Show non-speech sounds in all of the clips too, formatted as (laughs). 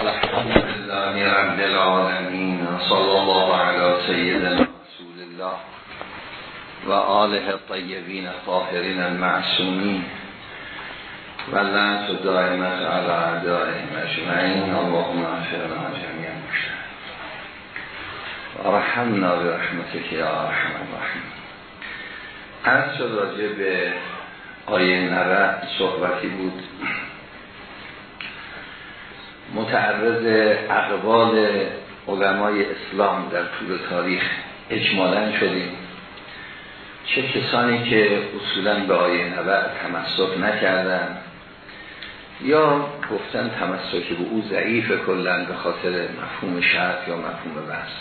الحمد لله رب العالمين صلى الله على سيدنا رسول الله و آله الطیبین الطاهرین المعصومین. و لعنت دائمت على اعدائهم اجمعین. اللهم اغفرنا جميعا. و رحمنا برحمتك یا ارحم الراحمین. از راجع به آیه نبع صحبتی بود. متعرض اقوال علمای اسلام در طول تاریخ اجمالا شدیم. چه کسانی که اصولا به آیه نبع تمسک نکردن یا گفتن تمسک به او ضعیف کلن به خاطر مفهوم شرط یا مفهوم بس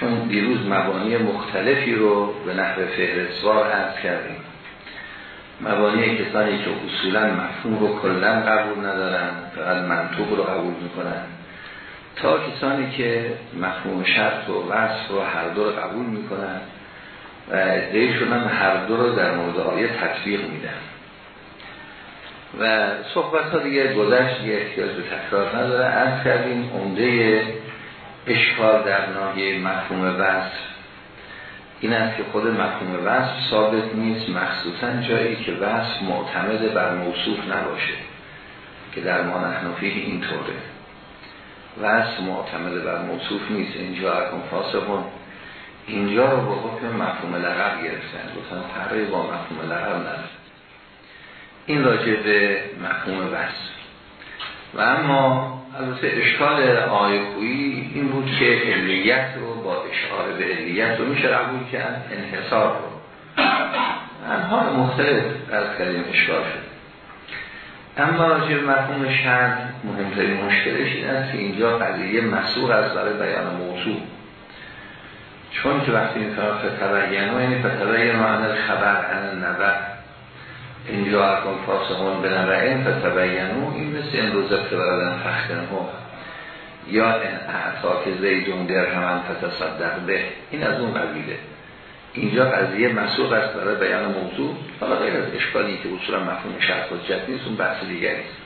چون دیروز مبانی مختلفی رو به نحو فهرستوار عرض کردیم. مبانی کسانی که اصولا مفهوم رو کلا قبول ندارن فقط منطوق رو قبول می‌کنن. تا کسانی که مفهوم شرط و وصف رو هر دو رو قبول می‌کنن و ادهیشون هم هر دو رو در مورد آیه تطبیق میدن. و صحبت ها دیگه گذشت دیگه احتیاج به تکرار نداره. از کردیم عمده اشکال در ناحیه مفهوم وصف این است که خود مفهوم وصف ثابت نیست مخصوصا جایی که وصف معتمد بر موصوف نباشه که در ما نحنفی اینطوره. وصف معتمد بر موصوف نیست. اینجا اکن فاسقون. اینجا رو با حکم مفهوم لغب گرفتن. گفتن فرقی با مفهوم لغب نداره این راجع به مفهوم وصف. و اما البته اشکال آیه خویی این بود که علیت رو با اشاره به علیت رو میشه قبول کرد انحصار رو. انها مختلف از کردیم اشکال شد. اما به مفهوم شرط مهمترین مشکلش این است که اینجا قضیه مسئول از برای بیان موضوع. چون که وقتی این طرف تبین یعنی فتبین معنی خبر ان نبع اینجا اکن فاسقون به نبعین فتبینو این مثل امروزت که بردن فختن ها. یا این اعطا زیدون در همان فتصدق به. این از اون قبیله. اینجا قضیه مسئول است برای بیان موضوع. حالا غیر از اشکالی که اصولا مفهوم شرط و جد نیست اون بحث دیگری است.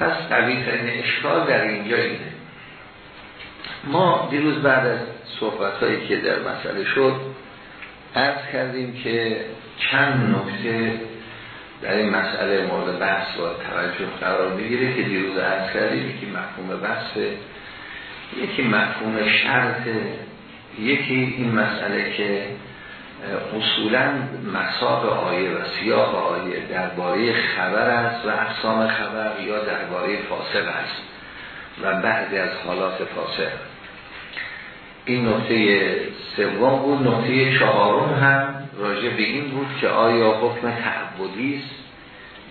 پس قوی ترین اشکال در اینجا اینه. ما دیروز بعد از صحبت هایی که در مسئله شد عرض کردیم که چند نکته در این مسئله مورد بحث و توجه قرار می‌گیره که دیروز عرض کردیم. یکی مفهوم بحث یکی مفهوم شرط یکی این مسئله که اصولا مساق آیه و سیاق آیه درباره خبر است و اقسام خبر یا درباره فاسق است و بعضی از حالات فاسق. این نقطه سوم بود. نقطه چهارم هم راجع به این بود که آیا حکم تعبدی است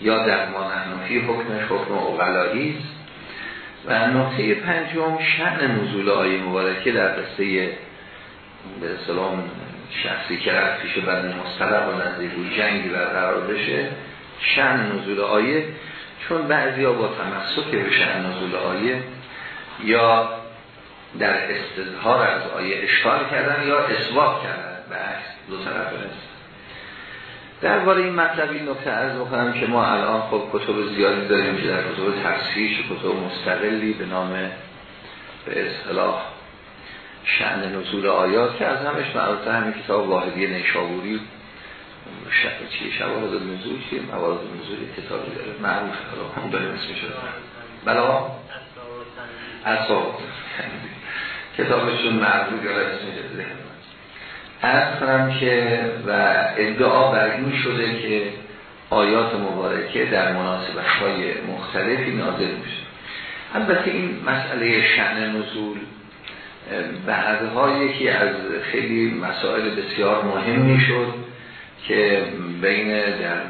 یا در ما نحنفی حکمش حکم اغلایی است. و نقطه پنجم شأن نزول آیه مبارکه در قصه به سلام شخصی که رفت پیش بعد مستلق و نزدیک جنگی برقرار بشه شأن نزول آیه. چون بعضی ها با تمسک به شأن نزول آیه یا در استظهار از آیه اشکال کردن یا اثبات کردن. دو طرف است درباره این مطلب این نکته عرض بکنم که ما الان خب کتب زیادی داریم که در کتب تفسیش کتب مستقلی به نام به اصطلاح شعن نزول آیات که از همش معروفه همین کتاب واحدی نیشابوری شب چیه شواهد نزول چیه؟ موارد نزول کتابی داره. معروف. هم داریم اسمش بلا اصاب کتابشون معروف یا اسمش ارز کنم که و ادعا بر این شده که آیات مبارکه در مناسبت های مختلفی نازل میشه. البته این مسئله شعن نزول بعدها یکی از خیلی مسائل بسیار مهمی شد که بین در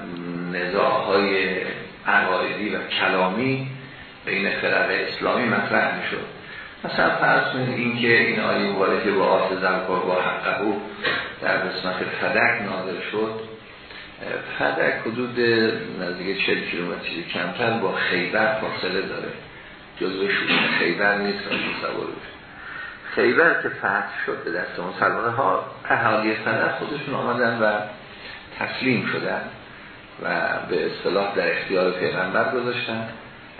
نزاعهای عقایدی و کلامی بین فرق اسلامی مطرح می‌شد. مثلا فرض کنید این که این آیه مبارکه با آت زنکار با حقه در قسمت فدک نازل شد. فدک حدود نزدیک 40 کیلومتری کمتر با خیبر فاصله داره. جزو شروع خیبر نیست تصور خیبر که فتح شد به دست مسلمان ها اهالی فدک خودشون آمدن و تسلیم شدن و به اصطلاح در اختیار پیغمبر گذاشتن.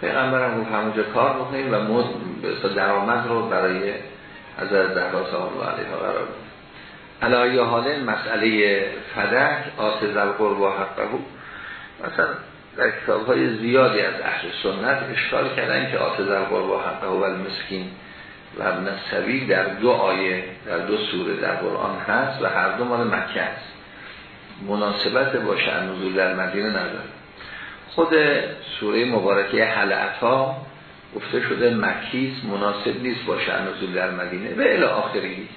پیغمبرم گفت همونجا کار بکنیم و مد درآمد رو برای از زهرا و علیها قرار بدیم علایه حال مسئله فدک آتز القرب و حقه. مثلا در کتاب های زیادی از اهل سنت اشکال کردن که آتز القرب و حقه و المسکین و ابن در دو آیه در دو سوره در قرآن هست و هر دو مال مکه است مناسبت با شأن نزول در مدینه نداره. خود سوره مبارکه حلعتا گفته شده مکیس مناسب نیست با نزول در مدینه. و الی آخری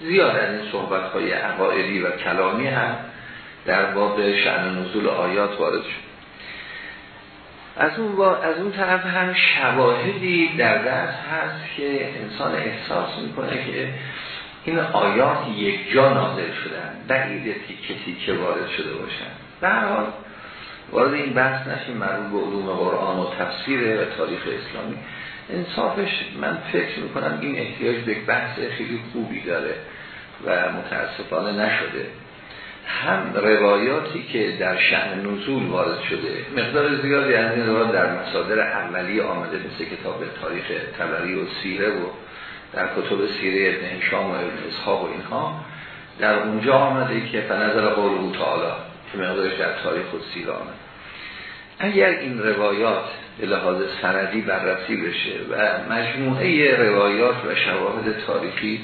زیاد از این صحبت های عقائدی و کلامی هم در باب شأن نزول آیات وارد شد. از اون, با از اون طرف هم شواهدی در دست هست که انسان احساس می‌کنه که این آیات یک جا نازل شدن بعید تیکه تیکه وارد شده باشن. در حال وارد این بحث نشیم مربوط به علوم قرآن و تفسیر و تاریخ اسلامی. انصافش من فکر می‌کنم این احتیاج به بحث خیلی خوبی داره و متاسفانه نشده. هم روایاتی که در شهن نزول وارد شده مقدار زیادی از این روایات در مصادر عملی آمده مثل کتاب تاریخ تبری و سیره و در کتب سیره ابن هشام و ابن اسحاق و اینها. در اونجا آمده که فنظر قول تعالی. که مقدارش در تاریخ و سیره آمده اگر این روایات به لحاظ سندی بررسی بشه و مجموعه روایات و شواهد تاریخی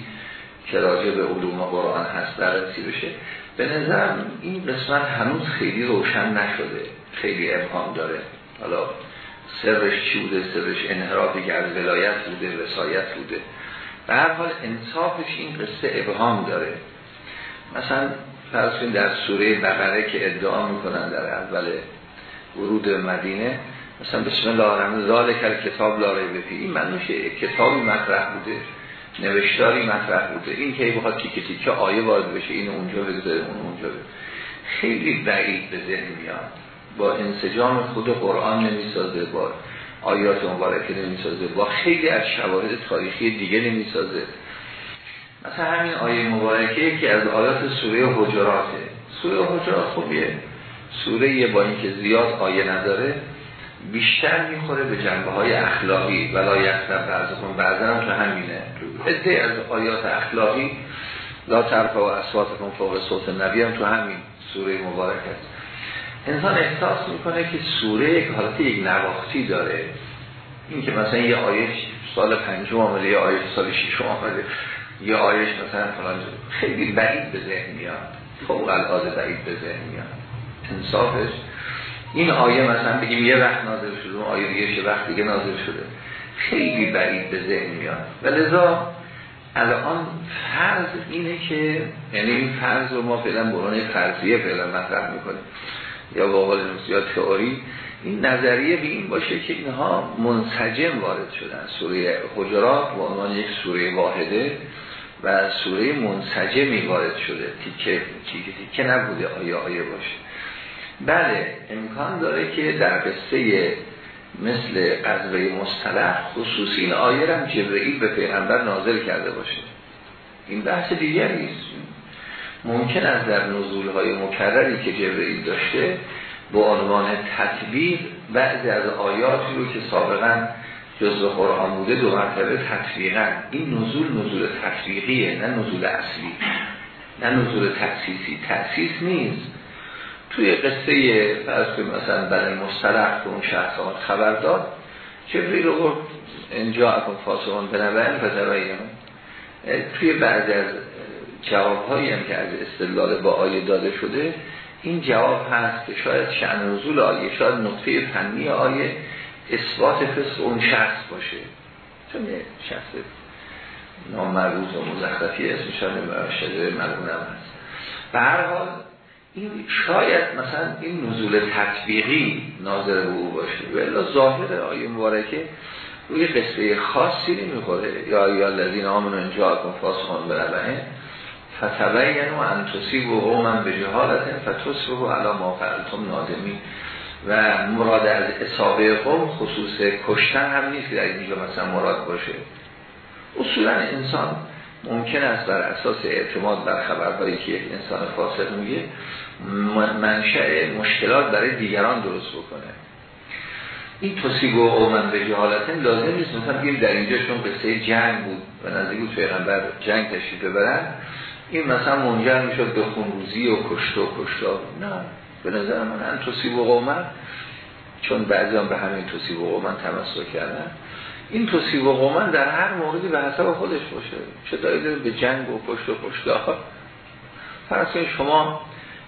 که راجع به علوم قرآن هست بررسی بشه به نظرم این قسمت هنوز خیلی روشن نشده خیلی ابهام داره. حالا سرش چی بوده؟ سرش انحرافی که از ولایت بوده وسایت بوده. به هر حال انصافش این قصه ابهام داره. مثلا فرض در سوره بقره که ادعا می‌کنن در اول ورود مدینه. مثلا بسم الله الرحمن ذالک کتاب لا ریب فی این معنیش کتابی مطرح بوده نوشتاری مطرح بوده. این که بخواد تیکه تیکه آیه وارد بشه این اونجا بگذاره اون اونجا بگذاره خیلی بعید به ذهن میاد. با انسجام خود قرآن نمی‌سازه با آیات مبارکه نمی‌سازه با خیلی از شواهد تاریخی دیگه نمی‌سازه. مثلا همین آیه مبارکه که از آیات سوره حجراته. سوره حجرات خوبیه سوره با اینکه زیاد آیه نداره بیشتر می‌خوره به جنبه های اخلاقی. ولایت در بعضکم بعضا هم تو همینه. عده از آیات اخلاقی لا طرف و اصواتکم فوق صوت نبی هم تو همین سوره مبارک است. انسان احساس می‌کنه که سوره یک حالت یک نواختی داره. این که مثلا یه آیه سال پنجم آمده یه آیه سال شیشم آمده. یه آیش مثلا فلان خیلی بعید به ذهن میاد. فوق العاده بعید به ذهن میاد. انصافش. این آیه مثلا بگیم یه وقت نازل شده اون آیه دیگه وقت دیگه نازل شده. خیلی بعید به ذهن میاد. و لذا الان فرض اینه که یعنی این فرض رو ما فعلا برانه فرضیه فعلا مطرح می‌کنیم. یا با قول یا تئوری. این نظریه به این باشه که اینها منسجم وارد شدن. سوره حجرات به عنوان یک سوره واحده. و سوره منسجمی وارد شده تیکه تیکه تیکه نبوده آیه آیه باشه. بله امکان داره که در قصه مثل قضوه مصطلح خصوصی این آیه هم جبرئیل به پیغمبر نازل کرده باشه. این بحث دیگری است. ممکن است در نزول های مکرری که جبرئیل داشته با عنوان تطبیق بعضی از آیاتی رو که سابقا جزء قرآن بوده دو مرتبه تطبیقا. این نزول نزول تطبیقیه نه نزول اصلی. نه نزول تأسیسی. تأسیس نیست. توی قصه فرض مثلا برای مسترق که اون شخص آمد خبر داد جبریل گفت اینجا اکن فاسقان بنبن فتبین توی بعضی از جوابهایی هم که از استدلال با آیه داده شده این جواب هست که شاید شعن نزول آیه شاید نقطه فنی آیه اثبات فسق اون شخص باشه. چون یه شخص نامربوط و مزخرفی اسمش هم شده مرمون هم هست. به هر حال این شاید مثلا این نزول تطبیقی ناظر به او باشه. ولی ظاهر آیه مبارکه روی قصه خاصی نمی‌خوره. یا یا الذین آمنوا ان جاءکم فاسقون فتبین و ان تصیبوا قوما بجهالت فتصبحوا علی ما فعلتم نادمی و مراد از اصابه قوم خصوص کشتن هم نیست که در اینجا مثلا مراد باشه. اصولا انسان ممکن است بر اساس اعتماد بر خبرهایی که یک انسان فاسق میگه منشأ مشکلات برای دیگران درست بکنه. این تصیب و اومن به جهالت لازم نیست. مثلا بگیم در اینجا چون قصه جنگ بود و نزدیک بود پیغمبر جنگ تشریف ببرن این مثلا منجر می‌شد به خونروزی و کشت و کشتا نه. به نظر من ان تصیب و قومن چون بعضی هم به همین تصیب و قومن تمسک کردن. این تصیب و قومن در هر موردی به حساب خودش باشه. چه داره به جنگ و کشت و کشتا فرض شما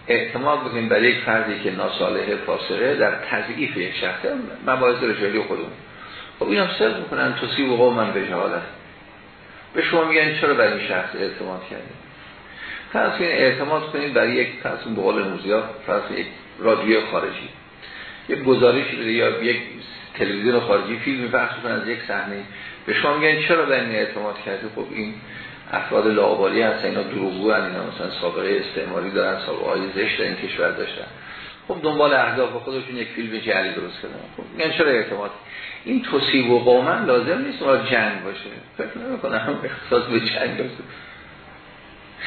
اعتماد بکنیم برای یک فردی که ناساله فاسقه در تضعیف یک شخص مباحث رجالی خودمون. خب این هم صرف می‌کنن تصیب و قومن به جهالت به شما میگن چرا برای این شخص اعتماد کردیم فرض اعتماد کنید برای یک فرض به قول موزیا فرض یک رادیو خارجی. یک گزارش بده یا یک تلویزیون خارجی فیلم پخش کنه از یک صحنه. به شما میگن چرا به این اعتماد کرده خب این افراد لاعبالی هستن اینا دروغگو اینا مثلا سابقه استعماری دارن سابقه های زشت این کشور داشتن. خب دنبال اهداف خودشون یک فیلم جعلی درست کردن خب میگن چرا اعتماد؟ این توصیب و قومن لازم نیست ما جنگ باشه. فکر نمی‌کنم اختصاص به جنگ باشه.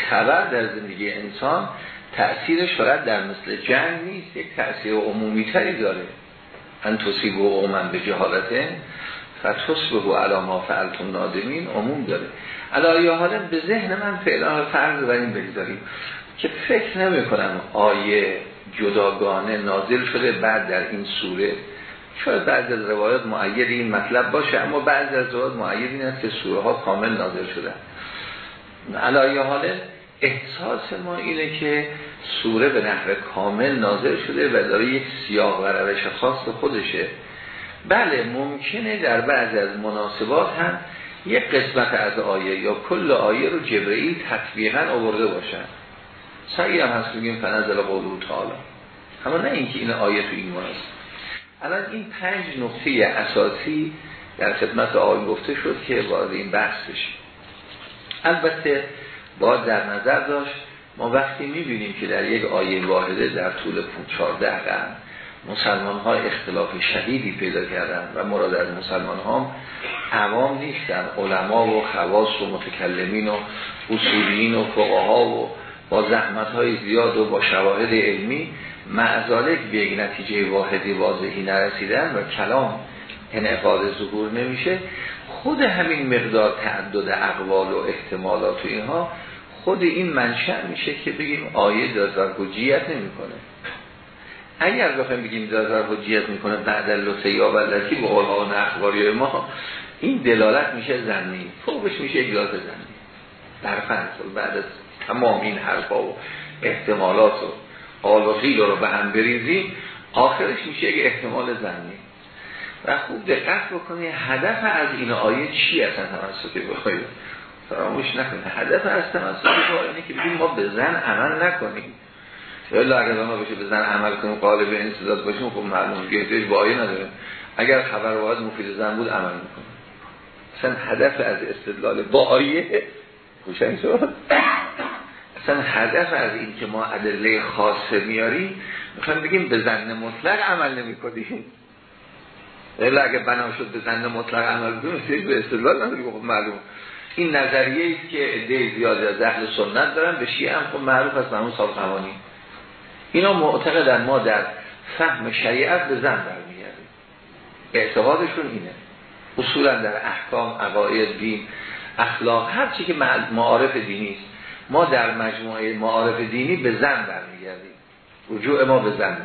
خبر در زندگی انسان تأثیر شاید در مثل جنگ نیست یک تأثیر عمومی تری داره. ان توصیب و قومن به جهالته فتصبه و علاما فعلتون نادمین عموم داره. علایه حالا به ذهن من فعلا فرض بر این بگذاریم که فکر نمی کنم آیه جداگانه نازل شده بعد در این سوره. شاید بعد از روایات معید این مطلب باشه اما بعد از روایات معید این است که سوره ها کامل نازل شده. علایه حاله احساس ما اینه که سوره به نحو کامل نازل شده و داره یک سیاق و روش خاص خودشه. بله ممکنه در بعض از مناسبات هم یک قسمت از آیه یا کل آیه رو جبرئیل تطبیقا آورده باشن. سعی هم هست بگیم فنزل قولو تعالی. اما نه اینکه این آیه تو این مناسب الان این پنج نقطه اساسی در خدمت آقای گفته شد که وارد این بحث بشیم. البته باید در نظر داشت ما وقتی می‌بینیم که در یک آیه واحده در طول 14 قرن مسلمان ها اختلاف شدیدی پیدا کردن و مراد از مسلمان ها عوام نیستن. علما و خواص و متکلمین و اصولین و فقها و با زحمت های زیاد و با شواهد علمی معذالک به یک نتیجه واحدی واضحی نرسیدن و کلام انعقاد ظهور نمیشه. خود همین مقدار تعدد اقوال و احتمالات و اینها خود این منشأ میشه که بگیم آیه دادار حجیت نمی‌کنه. اگر بخوایم بگیم دادار حجیت می‌کنه بعد لطه یا بلدی با قول اخباری ما این دلالت میشه زنی فوقش میشه اجلاس زنی در فرض بعد از تمام این حرفا و احتمالات و قال رو به هم بریزیم آخرش میشه یک احتمال زنی و خوب دقت بکنی هدف از این آیه چی اصلا توسط بخواهید فراموش نکنید هدف از توسط اینه که بگیم ما به زن عمل نکنیم. یا اگر ما بشه به زن عمل کنیم قالب انصداد باشیم خب معلوم گهدهش با آیه نداره. اگر خبر واحد مفید زن بود عمل می‌کنیم. اصلا هدف از استدلال با آیه خوشن شد اصلا هدف از این که ما ادله خاصه میاریم می‌خوایم بگیم به زن مطلق عمل نمی کنیم الا اگه بنا شد به زن مطلق عمل کنیم به استدلال نداریم خب معلوم. این نظریه است که عده زیادی از اهل سنت دارن به شیعه هم خب معروف است مرحوم صاحب قوانی اینا معتقدن ما در فهم شریعت به زن برمیگردیم. اعتقادشون اینه. اصولا در احکام عقاید دین اخلاق هر چی که معارف دینی است ما در مجموعه معارف دینی به زن برمیگردیم. رجوع ما به زن.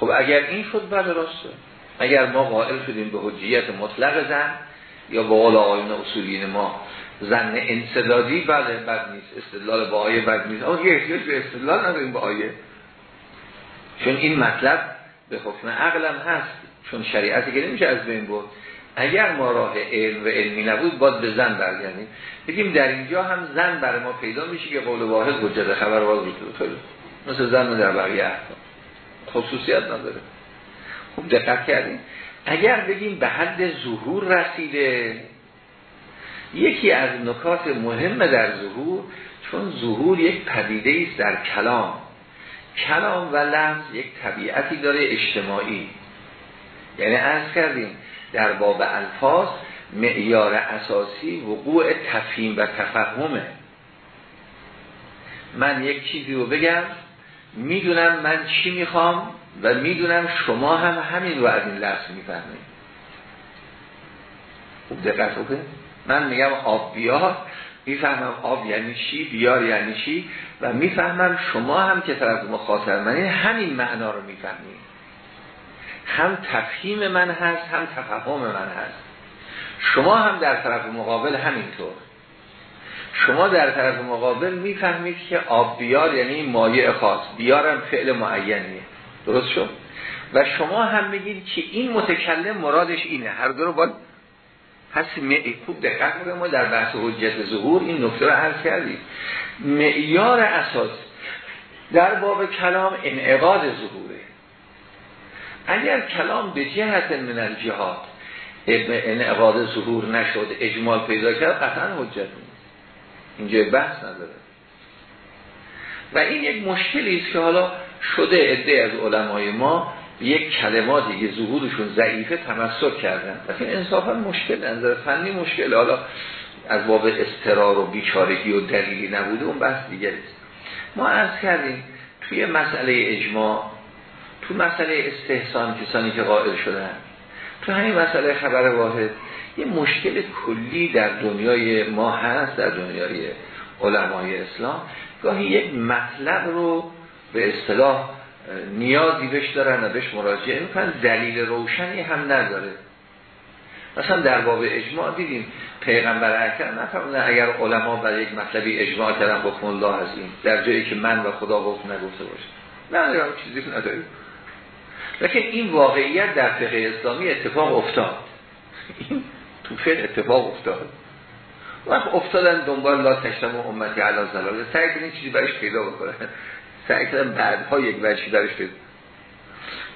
خب اگر این شد بعد راسته اگر ما قائل شدیم به حجیت مطلق زن یا با قول آقایون اصولین ما زن انصدادی بله بد نیست استدلال با آیه بد نیست. اما یه احتیاج به استدلال نداریم با آیه. چون این مطلب به حکم عقلم هست چون شریعتی که نمیشه از بین بود اگر ما راه علم و علمی نبود باید به زن برگردیم. بگیم در اینجا هم زن برای ما پیدا میشه که قول واحد حجت خبر خیلی مثل زن در بقیه خصوصیت نداره. خوب دقت کردیم اگر بگیم به حد ظهور رسیده یکی از نکات مهم در ظهور چون ظهور یک پدیده است در کلام. کلام و لفظ یک طبیعتی داره اجتماعی. یعنی از کردیم در باب الفاظ معیار اساسی وقوع تفهیم و تفهمه. من یک چیزی رو بگم می‌دونم من چی می‌خوام و می‌دونم شما هم همین رو از این لفظ می‌فهمید خوب دقت بکنید. من میگم آب بیار می‌فهمم آب یعنی چی بیار یعنی چی و می‌فهمم شما هم که طرف مخاطب منی همین معنا رو می‌فهمید. هم تفهیم من هست هم تفهم من هست. شما هم در طرف مقابل همینطور. شما در طرف مقابل می‌فهمید که آب بیار یعنی مایع خاص. بیارم فعل معینیه. درست شد؟ و شما هم میگید که این متکلم مرادش اینه. هر دو رو باید پس خوب دقت ما در بحث حجت ظهور این نکته رو عرض کردیم. معیار اساس در باب کلام انعقاد ظهوره. اگر کلام به جهت من الجهات انعقاد ظهور نشد اجمال پیدا کرد قطعا حجت نیست. اینجا بحث نداره. و این یک مشکلی است که حالا شده عده از علمای ما یک کلماتی که ظهورشون ضعیفه تمسک کردن. لیکن انصافا مشکل نظر فنی مشکل. حالا از باب استرار و بیچارگی و دلیلی نبوده اون بحث دیگری است ما عرض کردیم توی مسئله اجماع تو مسئله استحسان کسانی که قائل شدن تو همین مسئله خبر واحد یه مشکل کلی در دنیای ما هست در دنیای علمای اسلام. گاهی یک مطلب رو به اصطلاح نیازی بهش دارن و بهش مراجعه می‌کنن. دلیل روشنی هم نداره. مثلا در باب اجماع دیدیم پیغمبر اکرم نفرمونه اگر علما برای یک مطلبی اجماع کردن حکم الله از این. در جایی که من و خدا حکم نگفته باشه نه چیزی نداریم لیکن این واقعیت در فقه اسلامی اتفاق افتاد. این تو فقه اتفاق افتاد. وقت افتادن دنبال لا تشتم امتی علا زلاله سعی کنید چیزی برش پیدا بکنه. سعی کردن بعدها یک وجهی درش پیدا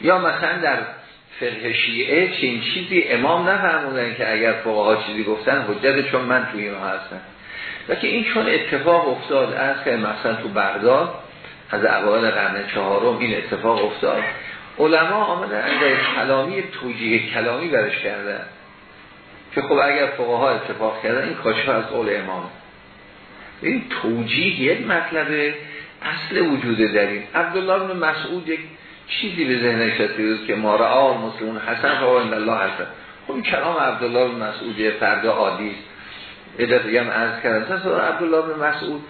یا مثلا در فقه شیعه چین چیزی امام نفرمودن که اگر فقها چیزی گفتن حجت چون من توی اینها هستن که این چون اتفاق افتاد از که مثلا تو بغداد از اوایل قرن چهارم این اتفاق افتاد. علما آمدن اندر کلامی توجیه کلامی برش کردن. که خب اگر فقها اتفاق کردن این کاشف از قول امام. این توجیه یک مطلب اصل وجود این. عبدالله بن مسعود یک چیزی به ذهنش رسید که ما رعا مسلمون حسن و ان الله حسن. خب این کلام عبدالله بن مسعود فرد عادی است. دیگه هم عرض کردم. تصور عبدالله بن مسعود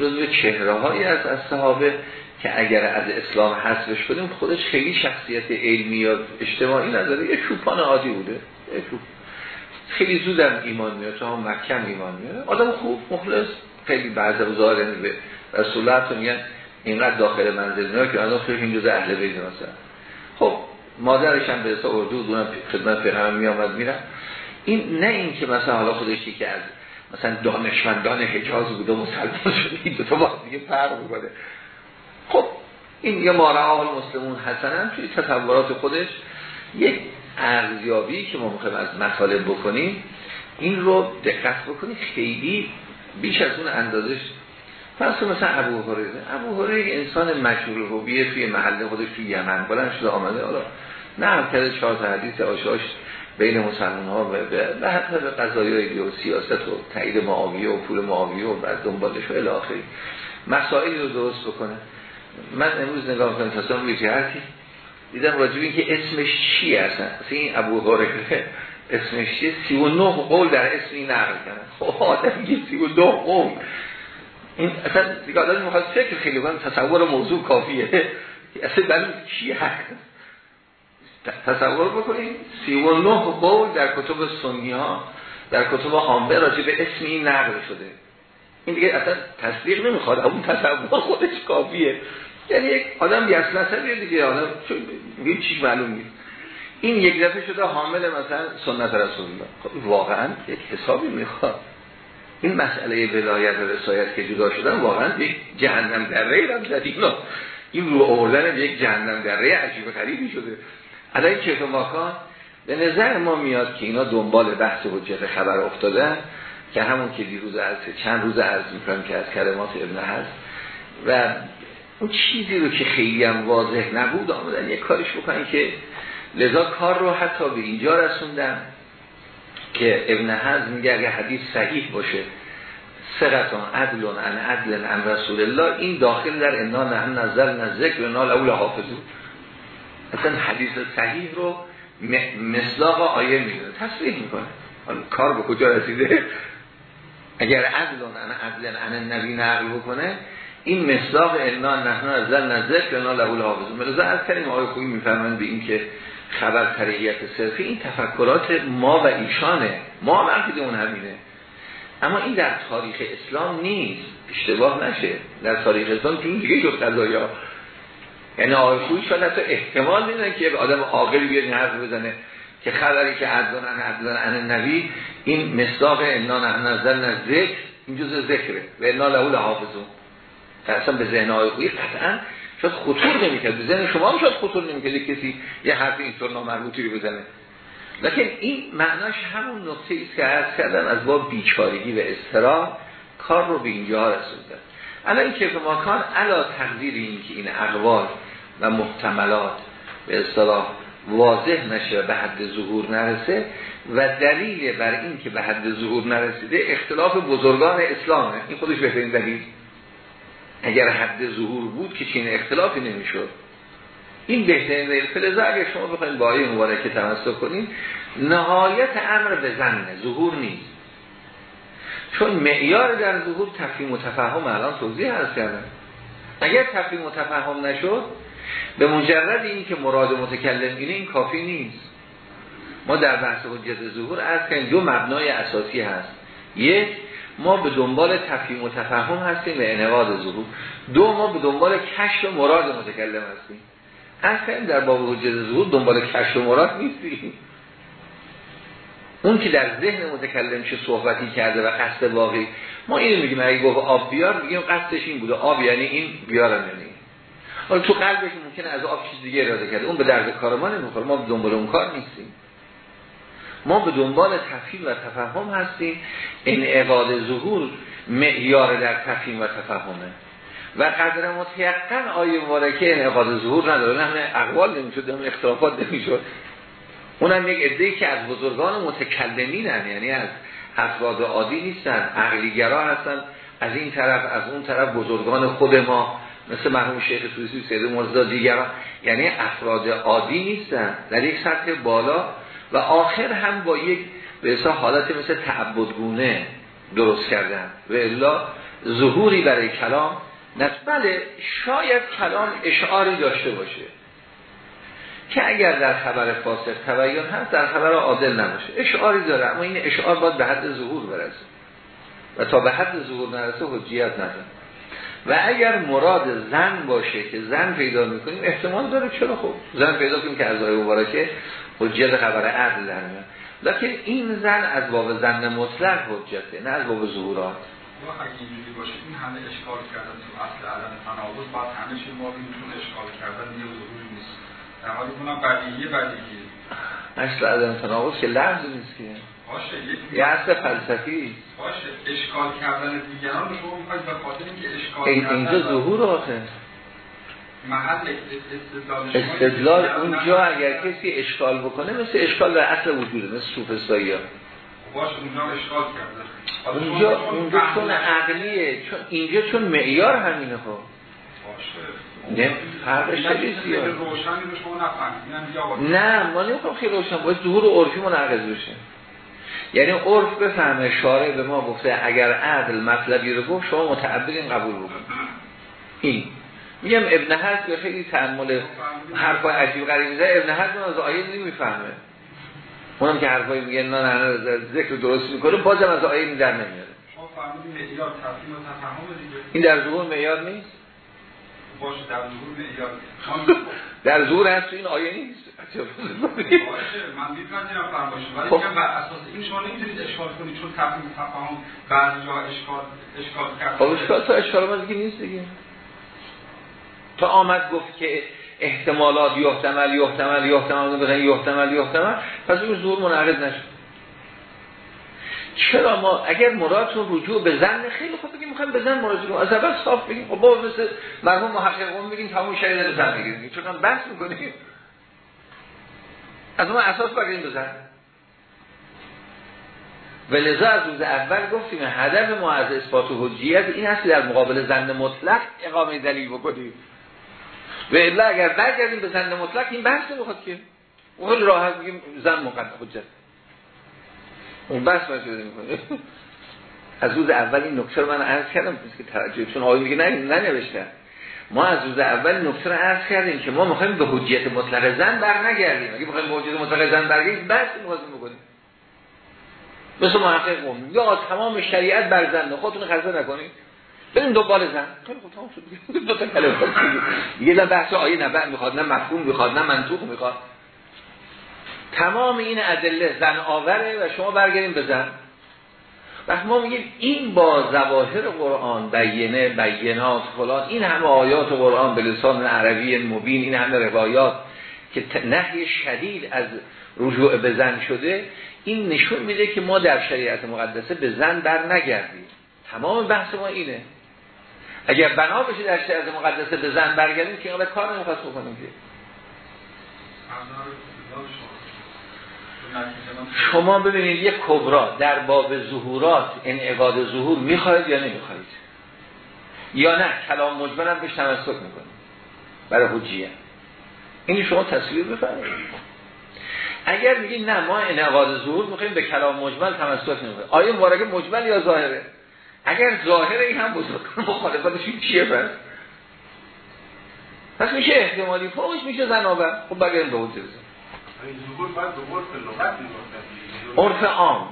جزو چهره هایی از از صحابه که اگر از اسلام حذفش کنیم خودش خیلی شخصیت علمی یا اجتماعی نداره. یه چوپان عادی بوده. خیلی زودم ایمان میاد. تا هم مکم ایمان میاد. آدم خوب مخلص. خیلی بعض ظاهر به رسول الله میگن اینقدر داخل منزل میاد که آدم خیلی این اهل بیت مثلا. خب مادرش هم به حساب اردو دونم خدمت پیغمبر می آمد میرن این نه این که مثلا حالا خودش که از مثلا دانشمندان حجاز بوده مسلمان شده این دو تا با دیگه فرق می‌کنه. خب این یه مارعه مسلمون حسنا توی تصورات خودش یک ارزیابی که ما می‌خوایم از مطالب بکنیم این رو دقت بکنید خیلی بیش از اون اندازش پس مثلا ابو هریره. ابو هریره انسان مشهور روبیه توی محل خودش توی یمن. بلند شده آمده. حالا نه کرده چهار حدیث آشاش بین مسلمان ها به حتی به قضایی و سیاست و تایید معاویه و پول معاویه و بعد دنبالش و الاخری مسائلی رو درست بکنه. من امروز نگاه کنم تصمیم جهتی دیدم راجب این که اسمش چی هستن این ابو هریره اسمش چیه؟ سی و نه قول در اسم این نقل کنن خب آدم میگه سی و نه قول. این اصلا دیگه آدم می‌خواد فکر خیلی کنم تصور موضوع کافیه. اصلا بلو چی هست تصور بکنید سی و نه قول در کتب سنی ها در کتب حامبه راجع به اسم این نقل شده. این دیگه اصلا تصدیق نمی‌خواد اون تصور خودش کافیه. یعنی یک آدم بیاسنسه دیگه آدم میگه چیش معلوم نیست. این یک دفعه شده حامل مثلا سنت رسول الله. خب واقعا یک حسابی می‌خواد. این مسئله ولایت و رسایت که جدا شدن واقعا یک جهنم در ری هم زد اینا این رو آوردن یک جهنم در ری عجیب و غریبی شده. الان کیف ماکان به نظر ما میاد که اینا دنبال بحث حجت خبر افتاده که همون که دیروز از چند روز عرض می‌کنم که از کلمات ابن هست و اون چیزی رو که خیلی هم واضح نبود آمدن یک کارش بکنن که لذا کار رو حتی به اینجا رسوندن. که ابن حزم میگه اگه حدیث صحیح باشه سرطان عدل عن عدل عن رسول الله این داخل در انا نحن نظر نزک و نال اول حافظو اصلا حدیث صحیح رو مصداق آیه می‌دونه تصریح می‌کنه. کار به کجا رسیده؟ اگر عدل عن عدل عن نبی نقل بکنه این مصداق انا نحن نظر نزک و نال اول حافظو ملزا از کنیم آیه خوبی می‌فهمن به این که خبر تریعیت صرفی این تفکرات ما و ایشانه. ما هم اون همینه. اما این در تاریخ اسلام نیست. اشتباه نشه. در تاریخ اسلام جون دیگه جز قضایا. یعنی آقای خوی شاید حتی احتمال میدن که آدم عاقلی بیاد حرف بزنه که خبری که عدلان ان عدلان ان نبی این مصداق انا نحن نزلنا ذکر این جز ذکره. و انا له لحافظون. اصلا به ذهن آقای خوی قطعا شاید خطور نمی‌کرد. ذهن شما هم شاید خطور نمی‌کرد کسی یه حرف اینطور نامربوطی رو بزنه. لیکن این معناش همون نقطه است که عرض کردم از با بیچارگی و استرا کار رو به اینجا رسوندن. الان که به ماکان علا تقدیر این که این اقوال و محتملات به اصطلاح واضح نشه به حد ظهور نرسه و دلیل بر این که به حد ظهور نرسیده اختلاف بزرگان اسلامه. این خودش بهترین دلیل. اگر حد ظهور بود که چین اختلافی نمی‌شد. این بهترین فلزا اگر شما بخواید با آیه مبارکه تمسک کنید نهایت امر به زنه ظهور نیست. چون معیار در ظهور تفهیم و تفهم الان توضیح هست کردن اگر تفهیم و تفهم نشد به مجرد این که مراد متکلم اینه این کافی نیست. ما در بحث حجت ظهور از کنیم دو مبنای اساسی هست. یک ما به دنبال تفهیم و تفهم هستیم به انعقاد ظهور. دو ما به دنبال کشف مراد متکلم هستیم. اصلا در باب حجت ظهور دنبال کشف مراد نیستیم. اون که در ذهن متکلم چه صحبتی کرده و قصد واقعی. ما اینو میگیم اگه گفت آب بیار میگیم قصدش این بوده. آب یعنی این بیارم یعنی حالا تو قلبش ممکنه از آب چیز دیگه اراده کرده. اون به درد کار ما نمی‌خوره. ما دنبال اون کار نیستیم. ما به دنبال تفهیم و تفهم هستیم. انعقاد ظهور معیار در تفهیم و تفهمه. و قدر متیقن آیه مبارکه انعقاد ظهور نداره. نه اقوال نمی‌شد نه اختلافات نمی‌شد. اونم یک ادهی که از بزرگان متکلمین هم یعنی از افراد عادی نیستن عقلیگرا هستن. از این طرف از اون طرف بزرگان خود ما مثل مرحوم شیخ توسی سید مرزا دیگران یعنی افراد عادی نیستن. در یک سطح بالا و آخر هم با یک به حالت مثل تعبدگونه درست کردن و الا ظهوری برای کلام بله شاید کلام اشعاری داشته باشه که اگر در خبر فاسق تبیین هست در خبر عادل نباشه. اشعاری داره اما این اشعار باید به حد ظهور برسه. و تا به حد ظهور نرسه حجیت نداره. و اگر مراد زن باشه که زن پیدا می‌کنیم احتمال داره چرا خب؟ زن پیدا کنیم که از مبارکه. حجیت خبر عدل در لیکن این زن از باب زن مطلق حجته نه از باب ظهورات. اگه اینجوری باشه این همه اشکال کردن تو اصل عدم تناقض باید همه چی ما می‌تونه اشکال کردن یه ظهوری نیست. در حالی کنم بدیهی بدیهی اصل عدم تناقض که لحظه نیست که. باشه یه اصل فلسفی. باشه اشکال کردن دیگران رو شما می‌خواید به خاطر اینکه اشکال این اینجا ظهور آخه. استدلال اونجا اگر کسی اشکال بکنه مثل اشکال در اصل وجوده مثل سوفستایی ها اونجا اشکال کرده. اونجا اونجا چون عقلیه چون اینجا چون معیار همینه خب. نه فرقش خیلی زیاد نه ما نمی‌خوام خیلی روشن باید ظهور عرفی منعقض بشه یعنی عرف بفهمه شارع به ما گفته اگر عدل مطلبی رو گفت شما متعبدین قبول بکن (clears throat) این. میگم ابن حد به خیلی تعمل حرفای عجیب غریب میزه ابن حد از آیه نمی‌فهمه اونم که حرفای میگه نه نه ذکر درست می‌کنه بازم از آیه در نمیاره این در ظهور معیار نیست؟ باشه در ظهور معیار در ظهور هست این آیه نیست. باشه من میپذیرم فرم باشه. ولی خب. میگم بر اساس این شما نمی‌تونید اشکال کنید چون تفهیم تفاهم بعضی جا اشکال اشکال کرد خب اشکال تا اشکال ما دیگه نیست دیگه. تا آمد گفت که احتمالات یحتمل یحتمل یحتمل بزن یحتمل یحتمل. پس اون ظهور منعقد نشد. چرا ما اگر مرادتون رجوع به زن خیلی خوب بگیم می‌خوایم به زن مراجعه کنیم. از اول صاف بگیم خب با مثل مرحوم محققون بگیم تمام شریعت رو زن بگیریم چون بحث می‌کنیم. از اون اساس بگیم به زن. ولذا از روز اول گفتیم هدف ما از اثبات و حجیت این هست در مقابل زن مطلق اقامه دلیل بکنیم. و الا اگر برگردیم به زن مطلق این بحث نمی‌خواد که. خیلی راحت بگیم زن مقدم حجت. اون بحث مسئله می‌کنه. از روز اول این نکته رو من عرض کردم که توجه چون آقای میگه نه ننوشتن ما از روز اول نکته رو عرض کردیم که ما می‌خوایم به حجیت مطلق زن بر نگردیم اگه می‌خوایم به حجیت مطلق زن برگردیم بحث می‌خوایم بکنیم مثل محقق قوم. یا تمام شریعت بر زن. خودتون خرصه نکنید. بریم دنبال زن. خیلی خوب تمام شد. (laughs) دو تا کلمه. دیگه نه بحث آیه نبع می‌خواد نه مفهوم می‌خواد نه منطوق می‌خواد. تمام این ادله زن آوره و شما برگردیم به زن. وقت ما میگیم این با زواهر قرآن بینه بینات فلان این همه آیات قرآن به لسان عربی مبین این همه روایات که نهی شدید از رجوع به زن شده این نشون میده که ما در شریعت مقدسه به زن بر نگردیم تمام بحث ما اینه. اگر بنا بشه در شریعت مقدسه به زن برگردیم که اینقدر کار نمی‌خواست بکنیم که. شما ببینید یک کبرا در باب ظهورات انعقاد ظهور می‌خواید یا نمی‌خواید یا نه کلام مجمل هم بهش تمسک می‌کنید برای حجیه. این شما تصویر بفرمایید. اگر میگید نه ما انعقاد ظهور می‌خوایم به کلام مجمل تمسک نمی‌کنیم. آیا مبارک مجمل یا ظاهره؟ اگر ظاهره این هم بزرگ (laughs) مخالفتش چیه پس؟ پس میشه احتمالی فوقش میشه زنابر خب بگریم به حجه بزن عرف عام.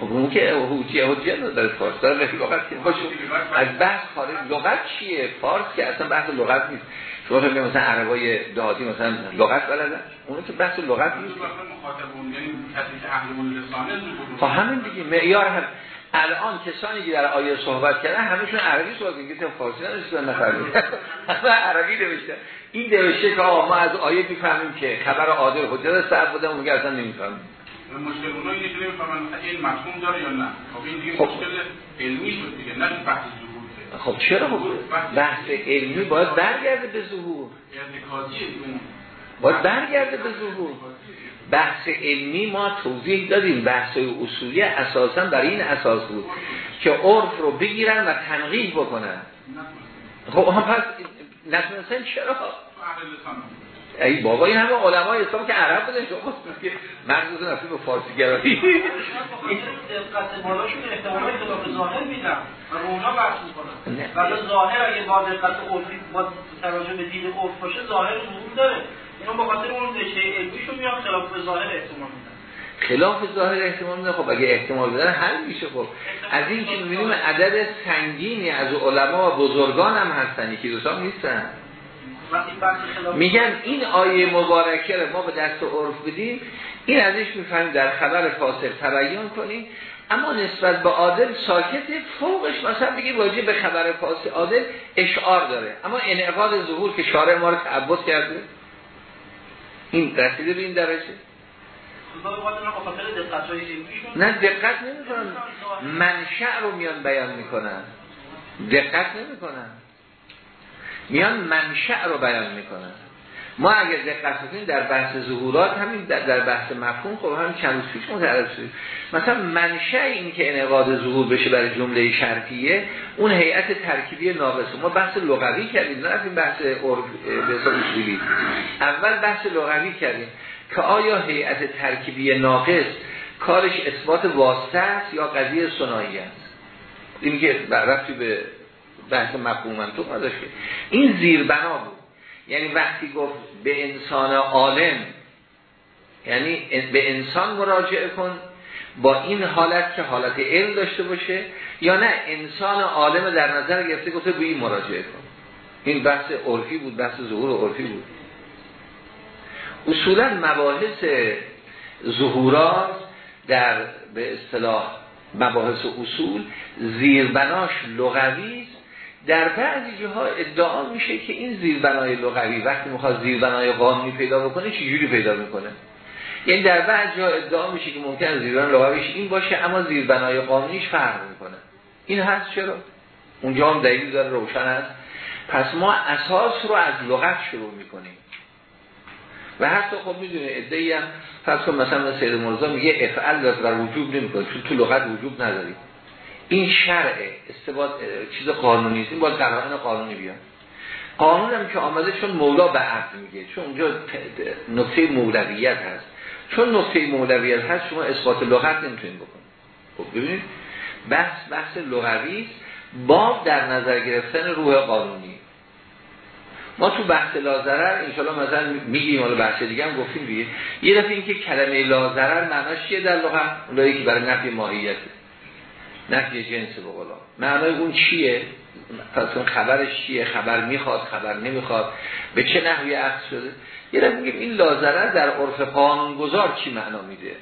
خب اون که حجیه حجیه نداره فارس داره لغت. که باشه از بحث خارج لغت چیه؟ فارس که اصلا بحث لغت نیست. شما فکر مثلا عربای دهاتی مثلا لغت بلدن. اون که بحث لغت نیست. خب همین دیگه. معیار هم. الان کسانی که در آیه صحبت کردن همشون عربی صحبت میگه فارسی نداشتن همه عربی نوشته این نوشته که آقا ما از آیه می‌فهمیم که خبر عادل حجت صاحب بوده اون اصلا نمی‌فهمیم. مشکل اونها اینه که نمی‌فهمن این مفهوم داره یا نه. خب این دیگه خب. مشکل علمی شد دیگه نه بحث خب چرا بحث علمی باید برگرده به ظهور. باید برگرده به ظهور. بحث علمی ما توضیح دادیم. بحث اصولی اساسا برای این اساس بود که عرف رو بگیرن و تنقیح بکنن. خب پس نتونستن چرا؟ ای بابا این همه علمای اسلام که عرب بودن شما که مغزتون اصلا به فارسی گرایی. دقت بالاشون احتمالاً خلاف ظاهر میدن و رو اونا بحث می‌کنن. ولی ظاهر اگه با دقت عرفی با توجه به دید عرف باشه ظاهر ظهور داره. اینا با خاطر اون رشته علمیشون میان خلاف ظاهر احتمال میدن. خلاف ظاهر احتمال میده خب اگه احتمال بدن حل میشه. خب از این که می‌بینیم عدد سنگینی از علما و بزرگان هم هستن. یکی دوستان نیستن. میگن این آیه مبارکه رو ما به دست عرف بدیم این ازش می‌فهمیم در خبر فاصل تبیین کنیم. اما نسبت به عادل ساکت فوقش مثلا بگیم واجب به خبر فاصل عادل اشعار داره. اما انعقاد ظهور که شارع ما رو تعبد کرده. این رسیده به این درجه. نه دقت نمی کنن منشأ رو میان بیان می‌کنن. دقت نمی کنن میان منشأ رو بیان می‌کنن. ما اگر دقت کنیم در بحث ظهورات همین در بحث مفهوم خب همین چند روز پیش متعرض مثلا منشأ این که انعقاد ظهور بشه برای جمله شرطیه اون هیئت ترکیبی ناقصه. ما بحث لغوی کردیم نه این بحث به اصولی. اول بحث لغوی کردیم که آیا هیئت ترکیبی ناقص کارش اثبات واسطه است یا قضیه صناعی است. این که به بحث مفهوم منطق نداشت این زیربنا بود. یعنی وقتی گفت به انسان عالم یعنی به انسان مراجعه کن با این حالت که حالت علم داشته باشه یا نه انسان عالم در نظر گرفته گفته به این مراجعه کن. این بحث عرفی بود بحث ظهور عرفی بود. اصولا مباحث ظهورات در به اصطلاح مباحث اصول زیربناش لغوی در بعضی جاها ادعا میشه که این زیربنای لغوی وقتی می‌خواد زیربنای قانونی پیدا بکنه چجوری پیدا می‌کنه؟ یعنی در بعض جا ادعا میشه که ممکن زیربنای لغویش این باشه اما زیربنای قانونیش فرق می‌کنه. این هست چرا؟ اونجا هم دلیل داره روشن است. پس ما اساس رو از لغت شروع می‌کنیم. و حتی خب می‌دونه ادعی هم کن مثلا سید مرزا میگه افعل و وجوب نمی‌کنه. تو لغت وجوب نداری. این شرع استباد چیز قانونی است. این باید قانونی بیاد. قانون هم که آمده چون مولا به عبد میگه. چون اونجا نقطه مولویت هست. چون نقطه مولویت هست شما اثبات لغت نمی‌تونید بکنید. خب ببینید. بحث بحث لغوی با در نظر گرفتن روح قانونی. ما تو بحث لازرر انشالله مثلا میگیم حالا بحث دیگه هم گفتیم دیگه. یه دفعه اینکه کلمه لازرر معناش چیه در لغت؟ اونایی که برای نفی ماهیت. نفی جنس به قول معنای اون چیه؟ پس خبرش چیه؟ خبر می‌خواد خبر نمی‌خواد؟ به چه نحوی عکس شده؟ یه دفعه میگیم این لازرر در عرف قانونگذار چی معنا میده؟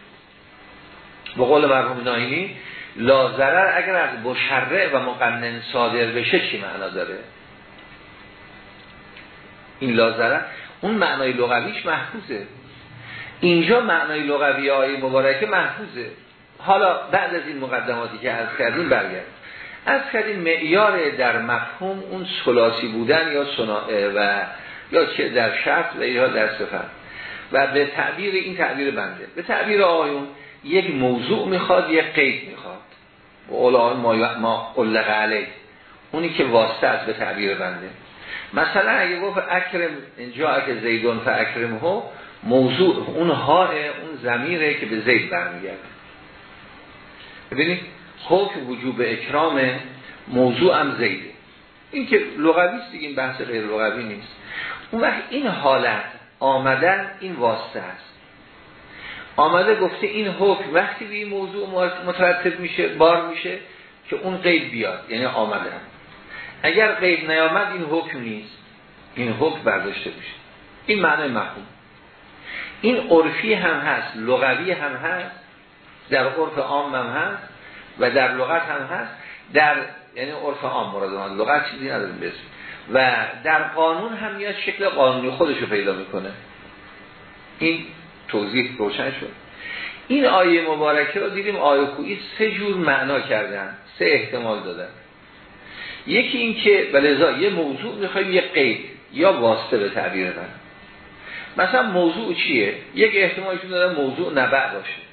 به قول مرحوم ناینی لازرر اگر از مشرع و مقنن صادر بشه چی معنا داره؟ این لازره اون معنای لغویش محفوظه. اینجا معنای لغوی های مبارکه محفوظه. حالا بعد از این مقدماتی که از کردیم برگرد از کردیم معیار در مفهوم اون سلاسی بودن یا. و یا چه در شرط و یا در صفت. و به تعبیر این تعبیر بنده. به تعبیر آیون یک موضوع می‌خواد یک قید می‌خواد. و اولان ما, ما علیه اونی که واسطه است به تعبیر بنده. مثلا اگه گفت اکرم اینجا که زیدون ها موضوع اون ها اون زمیره که به زید برمیگرده. ببینید حکم وجوب اکرام موضوع هم زیده. این که لغوی است این بحث غیر لغوی نیست. اون وقت این حالت آمدن این واسطه است. آمده گفته این حکم وقتی به این موضوع مترتب میشه بار میشه که اون قید بیاد یعنی آمدن اگر قید نیامد این حکم نیست. این حکم برداشته میشه. این معنی مفهوم. این عرفی هم هست لغوی هم هست. در عرف عام هم هست و در لغت هم هست. در یعنی عرف عام مراد لغت چیزی نداریم بسیم و در قانون هم میاد شکل قانونی خودشو پیدا می‌کنه. این توضیح روشن شد. این آیه مبارکه رو دیدیم آیه کویی سه جور معنا کردن سه احتمال دادن. یکی این که ولذا یه موضوع می‌خوایم یه قید یا واسطه به تعبیر مثلا موضوع چیه؟ یک احتمالشون داره موضوع نبع باشه.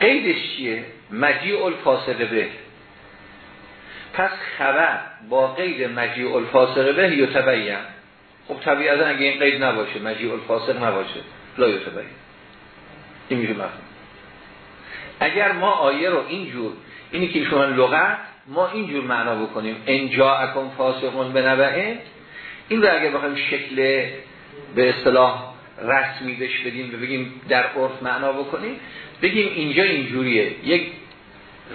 قیدش چیه؟ مجیع الفاسقه به. پس خبر با قید مجیع الفاسقه به یا تبیین خب طبیعتا اگه این قید نباشه مجیع الفاسق نباشه لا یا تبیین این میشه مفهوم. اگر ما آیه رو اینجور اینی که شما لغت ما اینجور معنا بکنیم. انجا اکن فاسقون به نبعه این رو اگر بخوایم شکل به اصطلاح رسمی بش بدیم و بگیم در عرف معنا بکنیم بگیم اینجا اینجوریه یک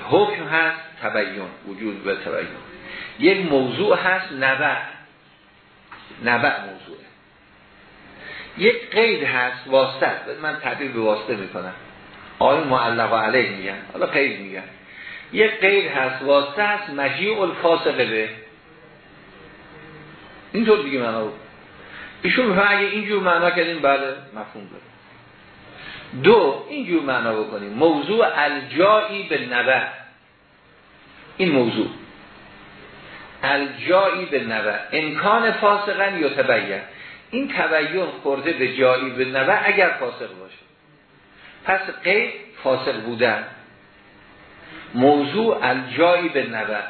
حکم هست تبیین وجود و تبیین. یک موضوع هست نبع. نبع موضوعه یک قید هست واسطه. من تعبیر به واسطه می‌کنم. آن معلق علیه میگن. حالا قید میگن. یک قید هست واسطه هست مجیع الفاسقه به. اینطور دیگه معنا ایشون میفهم اگه اینجور معنا کردیم بله مفهوم داره. دو اینجور معنا بکنیم. موضوع الجایی به نبع این موضوع. الجایی به نبع امکان فاسقا یا تبین این تبین خورده به جایی به نبع اگر فاسق باشه. پس قید فاسق بودن. موضوع الجایی به نبع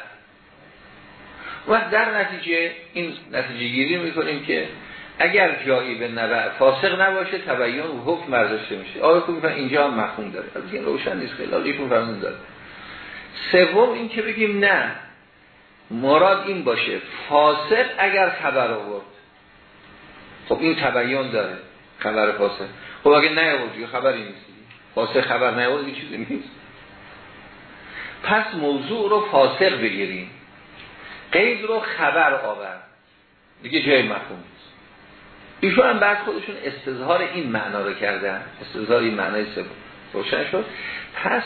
و در نتیجه این نتیجه گیری می‌کنیم که اگر جایی به نبع فاسق نباشه تبیین و حکم برداشته میشه. آقای خوب میفهم اینجا هم داره. از این روشن نیست خیلی ایشون فرمون داره. سوم این که بگیم نه. مراد این باشه فاسق اگر خبر آورد. خب این تبیین داره خبر فاسق. خب اگه نه خبری نیست. فاسق خبر نه چیزی نیست. پس موضوع رو فاسق بگیریم. قید رو خبر آورد. دیگه جای مفهوم. ایشون هم بعد خودشون استظهار این معنا رو کردن. استظهار این معنای روشن شد. پس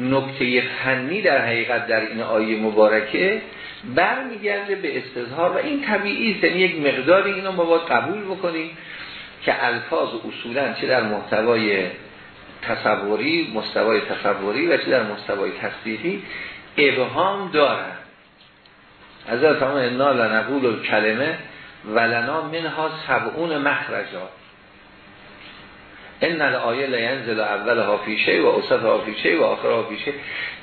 نکته فنی در حقیقت در این آیه مبارکه برمیگرده به استظهار و این طبیعی است. یعنی یک مقداری اینو ما باید قبول بکنیم که الفاظ اصولا چه در محتوای تصوری مستوای تصوری و چه در مستوای تصدیقی ابهام دارن. از تمام انا لنقول کلمه ولنا منها سبعون مخرجا این آیه لینزل اول هافیشه و اوسط هافیشه و آخر هافیشه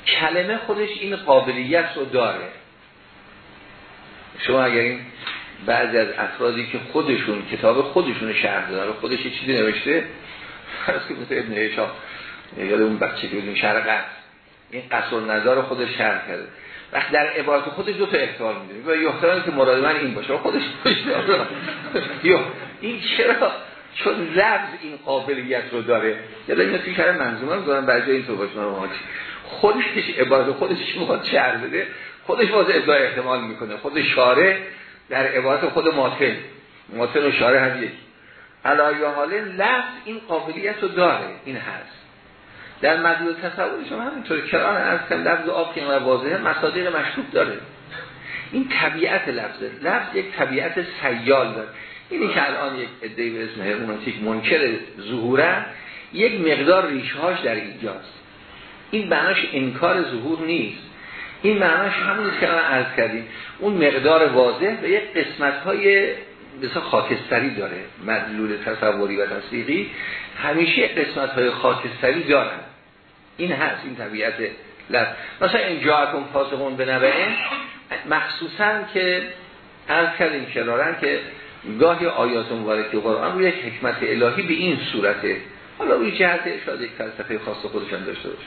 کلمه خودش این قابلیت رو داره. شما اگر این بعضی از افرادی که خودشون کتاب خودشون شهر داره خودش چیزی نوشته؟ فرض که مثل ابن هشام یاد اون بچه که بودیم شرق این قصر نظر خودش شرح کرده. وقت در عبارت خودش دو تا احتمال میده. و یحتمال که مراد من این باشه. خودش این چرا؟ چون لفظ این قابلیت رو داره. یاد این توی شرح منظومه رو دارم برای این تو باشه خودش عبارت خودش شرح بده. خودش واسه ابداع احتمال می‌کنه. خود شاره در عبارت خود ماتن. ماتن و شاره هم یک. علایه حاله لفظ این قابلیت رو داره. این هست در مدلول تصور شما همینطور کران از کن لفظ آب که واضحه مصادیق مشروب داره. این طبیعت لفظه. لفظ یک طبیعت سیال داره. اینی که الان یک ادهی به اسم هرموناتیک منکر ظهوره یک مقدار ریشهاش در اینجاست. این بناش انکار ظهور نیست. این معناش همون که الان عرض کردیم. اون مقدار واضح و یک قسمت های مثلا خاکستری داره. مدلول تصوری و تصدیقی. همیشه قسمت های خاکستری دارن. این هست این طبیعت لفظ. مثلا این جاکم فاسقون به نبعه مخصوصا که عرض کردیم کنارن که گاهی آیات مبارک قرآن روی یک حکمت الهی به این صورته حالا روی جهت شاید یک فلسفه خاص خودشان داشته باشه.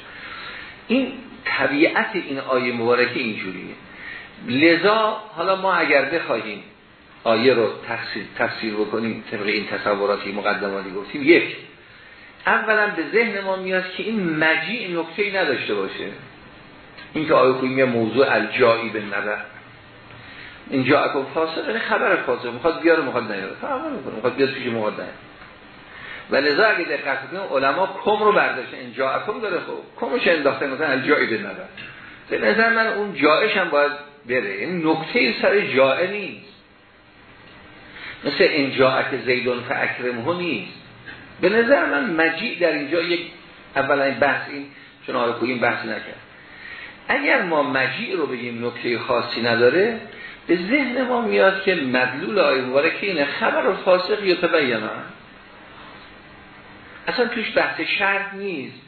این طبیعت این آیه مبارکه اینجوریه. لذا حالا ما اگر بخواهیم آیه رو تفسیر بکنیم طبق این تصوراتی مقدماتی گفتیم یک اولا به ذهن ما میاد که این مجیع نکته ای نداشته باشه. این که آیه خویی موضوع الجایی به نظر اینجا اکن فاسق یعنی خبر فاسق می‌خواد بیاره می‌خواد نیاره. فرق می‌کنه می‌خواد بیاد پیش می‌خواد نیاره. و لذا اگه دقت کنیم علما کم رو برداشتن. این اکم داره خب. کمش انداخته مثلا الجایی به نظر. به نظر من اون جایش هم باید بره. این نکته سر جای نیست. مثل این جاعت زیدون فاکرمه نیست. به نظر من مجیع در اینجا یک اولا این بحث این چون آره این بحث نکرد. اگر ما مجیع رو بگیم نکته خاصی نداره به ذهن ما میاد که مدلول آیه مبارکه اینه خبر و فاسق یا تبینا اصلا توش بحث شرط نیست.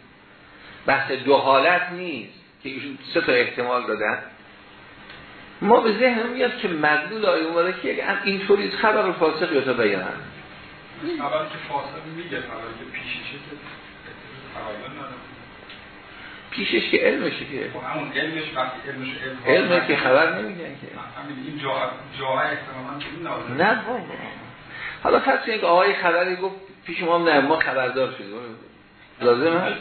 بحث دو حالت نیست که ایشون سه تا احتمال دادن. ما به ذهن میاد که مدلول آیه مبارکه اینطوری خبر و فاسق یا تبینا خبر که فاسق میگه خبر که پیششه پیشش که علمشه که. خب همون علمش وقتی علمش علم علمه که خبر نمیگن که. همین این جا احتمالاً نه بابا حالا فرض کنید آقای خبری گفت پیش ما نه ما خبردار شدیم. لازم هست؟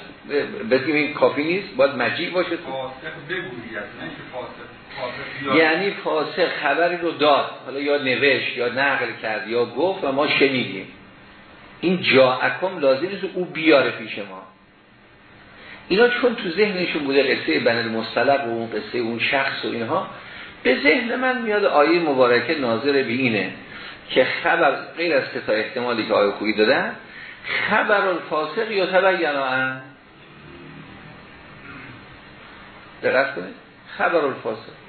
بگیم این کافی نیست؟ باید مجیع باشه فاسق یعنی فاسق خبری رو داد. حالا یا نوشت یا نقل کرد یا گفت و ما شنیدیم. این جاعکم لازم نیست او بیاره پیش ما. اینا چون تو ذهنشون بوده قصه بن المصطلق و اون قصه اون شخص و اینها به ذهن من میاد آیه مبارکه ناظر به اینه که خبر غیر از تا احتمالی که آیه خویی دادن خبر الفاسق یا تبینا دقت کنید؟ خبر الفاسق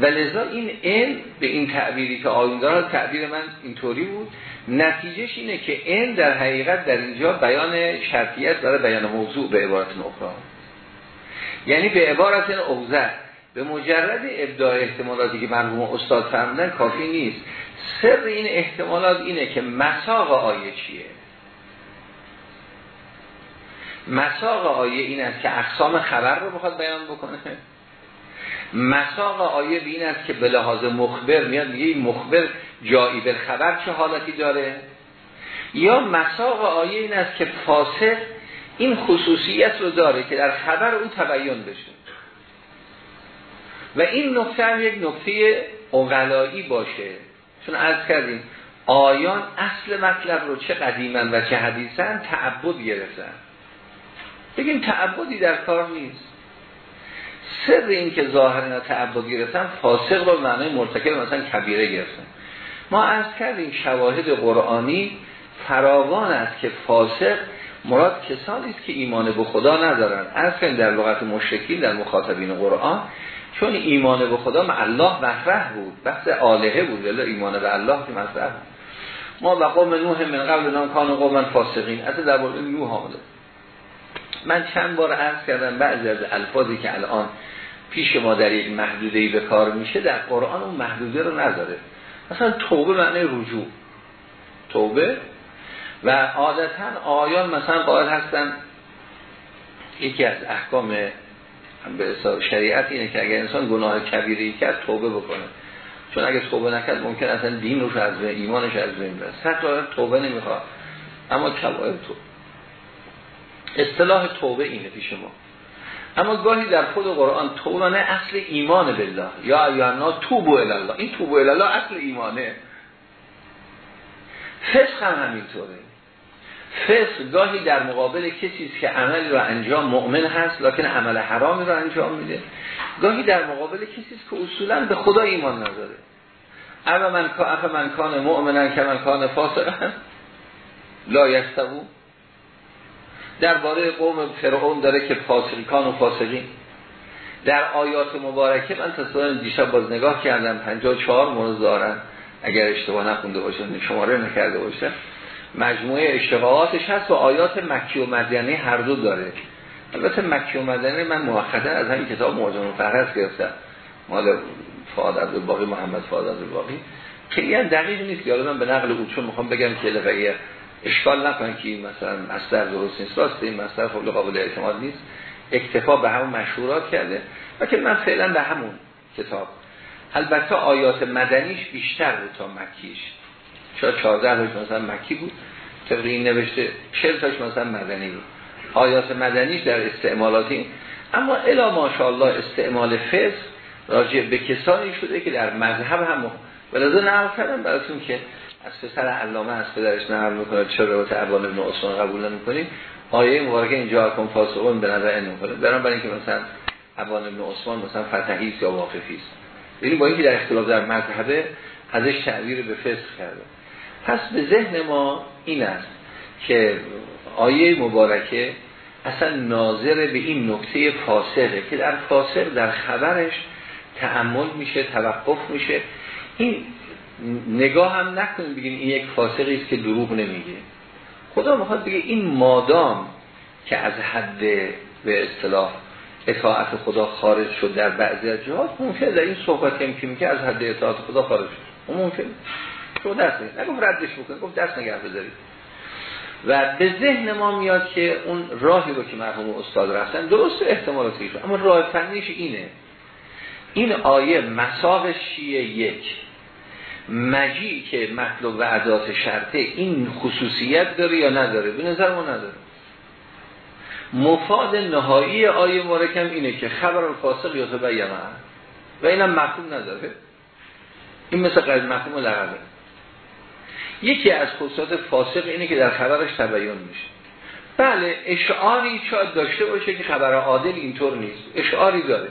و لذا این علم به این تعبیری که آیون داره تعبیر من اینطوری بود. نتیجهش اینه که این در حقیقت در اینجا بیان شرطیت برای بیان موضوع به عبارت نخرا یعنی به عبارت اوزه به مجرد ابداع احتمالاتی که مرحوم استاد فرمودن کافی نیست. سر این احتمالات اینه که مساق آیه چیه؟ مساق آیه این است که اقسام خبر رو بخواد بیان بکنه. مساق آیه به این است که به لحاظ مخبر میاد میگه این مخبر جایی به خبر چه حالتی داره؟ یا مساق آیه این است که فاسق این خصوصیت رو داره که در خبر اون تبیین بشه. و این نقطه هم یک نقطه اغلایی باشه. چون از کردیم آیان اصل مطلب رو چه قدیمن و چه حدیثن؟ تعبد گرفتن. بگیم تعبدی در کار نیست. سر این که ظاهر تعبد گرفتن فاسق رو معنی مرتکب مثلا کبیره گرفتن. ما از کردیم شواهد قرآنی فراوان است که فاسق مراد کسانی است که ایمان به خدا ندارن. از در لغت مشرکین در مخاطبین قرآن چون ایمان به خدا مع الله مطرح بود بحث آلهه بود ولی ایمان به الله که مطرح بود. ما و قوم نوح من قبل نام کان قوم فاسقین. از در مورد نوح آمده. من چند بار عرض کردم بعضی از الفاظی که الان پیش ما در یک محدوده به کار میشه در قرآن اون محدوده رو نداره. مثلا توبه معنی رجوع. توبه و عادتا آیان مثلا قائل هستن یکی از احکام به شریعت اینه که اگر انسان گناه کبیری کرد توبه بکنه. چون اگه توبه نکرد ممکن اصلا دین روش از بین ایمانش از بین بره حتی توبه نمی‌خواد. اما کبایر تو اصطلاح توبه اینه پیش ما. اما گاهی در خود قرآن توبه اصل ایمان بالله. یا ایانا توبو الله. این توبو الله اصل ایمانه. فسق هم همینطوره. فسق گاهی در مقابل کسی که عمل رو انجام مؤمن هست لکن عمل حرامی رو انجام میده. گاهی در مقابل کسی که اصولا به خدا ایمان نداره. اما من اف من کان مؤمنن که من کان فاسقن لا یستبو درباره قوم فرعون داره که فاسقان و فاسقین. در آیات مبارکه من تصادفاً دیشب باز نگاه کردم 54 مورد دارن. اگر اشتباه نخونده باشن شماره نکرده باشن. مجموعه اشتباهاتش هست و آیات مکی و مدینه هر دو داره. البته مکی و مدینه من موخدا از همین کتاب معجم فرس گرفتم. مال فعاد باقی محمد فعاد باقی خیلی هم دقیق نیست. که من به نقل او چون می‌خوام بگم که لفعیه اشکال نکنه که مثلا مصدر درست نیست. راست این مصدر خب قابل اعتماد نیست. اکتفا به همون مشهورات کرده. و که من فعلا به همون کتاب. البته آیات مدنیش بیشتر بود تا مکیش. شاید 14 تاش مثلا مکی بود؟ طبق این نوشته 40 تاش مثلا مدنی بود. آیات مدنیش در استعمالاتی اما الا ماشاءالله استعمال فقه راجع به کسانی شده که در مذهب هم ولذا نقل کردم براتون که از پسر علامه از پدرش نقل می‌کنه چرا روایت ابان ابن عثمان قبول نمی‌کنیم آیه مبارکه اینجا کن فاسقون به نظر این می‌کنه برام برای اینکه مثلا ابان ابن عثمان مثلا فتحی یا واقفی است. یعنی با اینکه در اختلاف در مذهبه ازش تعبیر به فسق کرده. پس به ذهن ما این است که آیه مبارکه اصلا ناظر به این نکته فاسقه که در فاسق در خبرش تعمل میشه توقف میشه. این نگاه هم نکنیم بگیم این یک فاسقی است که دروغ نمیگه. خدا می‌خواد بگه این مادام که از حد به اصطلاح اطاعت خدا خارج شد در بعضی از جهات ممکن در این صحبت هم که از حد اطاعت خدا خارج شد. ممکن شما دست نگه نگفت ردش بکنید گفت دست نگه بذارید. و به ذهن ما میاد که اون راهی رو که مرحوم استاد رفتن درست احتمالاتی شد. اما راه فنیش اینه. این آیه مساق شیه یک. مجی که مطلوب و عدات شرطه این خصوصیت داره یا نداره؟ به نظر ما نداره. مفاد نهایی آیه مرکم اینه که خبر الفاسق یا تبیمه و اینم مفهوم نداره. این مثل قید مفهوم لغبه یکی از خصوصات فاسق اینه که در خبرش تبیین میشه. بله اشعاری شاید داشته باشه که خبر عادل اینطور نیست. اشعاری داره.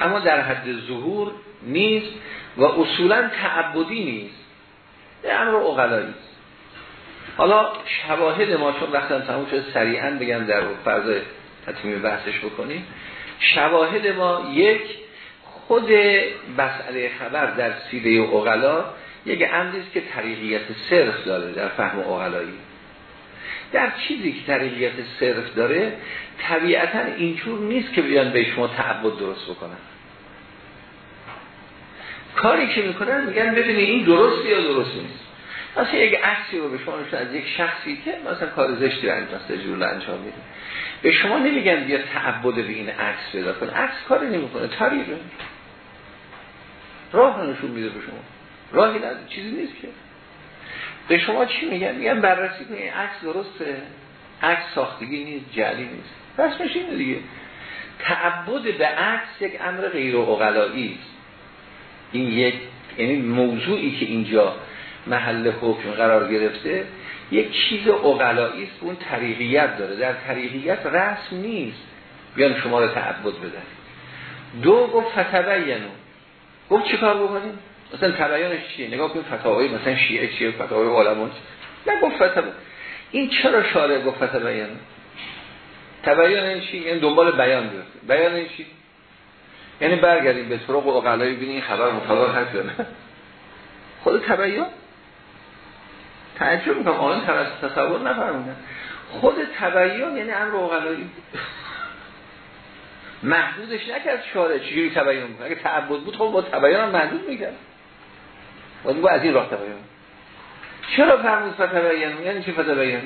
اما در حد ظهور نیست و اصولا تعبدی نیست. به امر اقلایی حالا شواهد ما چون وقتا تموم شد سریعا بگم در فرض تطمیم بحثش بکنیم. شواهد ما یک خود مسئله خبر در سیره اقلا یک امریست که طریقیت صرف داره در فهم اقلایی در چیزی که طریقیت صرف داره طبیعتا اینجور نیست که بیان به شما تعبد درست بکنن. کاری که می‌کنن میگن ببینید این درستی یا درست نیست. مثلا یک عکسی رو به شما از یک شخصی که مثلا کار زشتی انجام جور انجام میده. به شما نمیگن بیا تعبد به این عکس پیدا کن. عکس کاری نمی‌کنه طریق راه نشون میده به شما. راهی نداره چیزی نیست که. به شما چی میگن؟ میگن بررسی این عکس درسته. عکس ساختگی نیست جعلی نیست. رسمش اینه دیگه. تعبد به عکس یک امر غیر اقلایی است. این یک یعنی موضوعی که اینجا محل حکم قرار گرفته یک چیز اقلایی است اون طریقیت داره. در طریقیت رسم نیست. بیان شما رو تعبد بدن. دو گفت فتبینو گفت چیکار بکنیم؟ مثلا تبیانش چیه؟ نگاه کنیم فتاوی مثلا شیعه چیه؟ فتاوی علما نه گفت فتبین. این چرا شارع گفت فتبینو تبیان این چی؟ یعنی دنبال بیان بیفته بیان این چی؟ یعنی برگردیم به طرق اقلایی ببینیم این خبر مطابق هست یا نه. خود تبیان. تعجب می‌کنم. آن تصور نفرمونن خود تبیین یعنی امر اوغلایی محدودش نکرد شارع چجوری تبیین می‌کنه اگه تعبد بود خب با تبیین هم محدود می‌کرد. باید از این راه تبیین چرا فرمود فتبین یعنی چی فتبین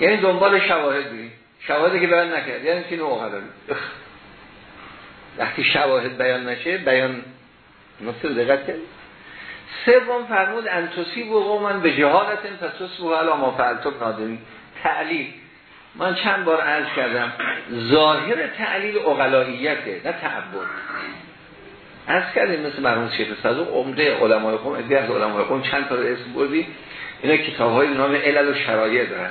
یعنی دنبال شواهد بیم شواهدی که بیان نکرد. یعنی چی؟ نوع وقتی شواهد بیان نشه بیان نصف دقت کرد. سوم فرمود انتوسی و قومن به جهالت پس و علا ما فعلتم نادمی تعلیل. من چند بار عرض کردم ظاهر تعلیل اقلاییته نه تعبد. از کردیم مثل مرمون شیخ صدوق عمده علمای قوم ادی از علمای قوم چند تا اسم بردی اینا کتاب های نام علل و شرایع دارن.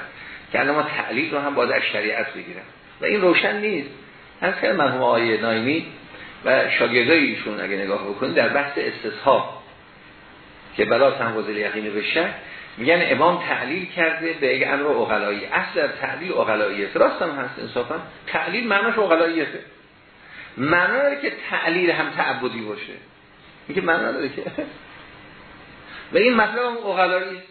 که ما تعلیل رو هم باید از شریعت بگیرن. و این روشن نیست. از کردیم مرحوم آیه نایمی و شاگردای ایشون اگه نگاه بکنید در بحث استصحاب که بلا تنوز یقین بشه میگن امام تعلیل کرده به یک امر اغلایی اصل در تعلیل اغلاییه راست هم هست انصافا. تعلیل معناش اغلاییته معنا داره که تعلیل هم تعبدی باشه. میگه معنا داره که. و این مطلب هم اغلایی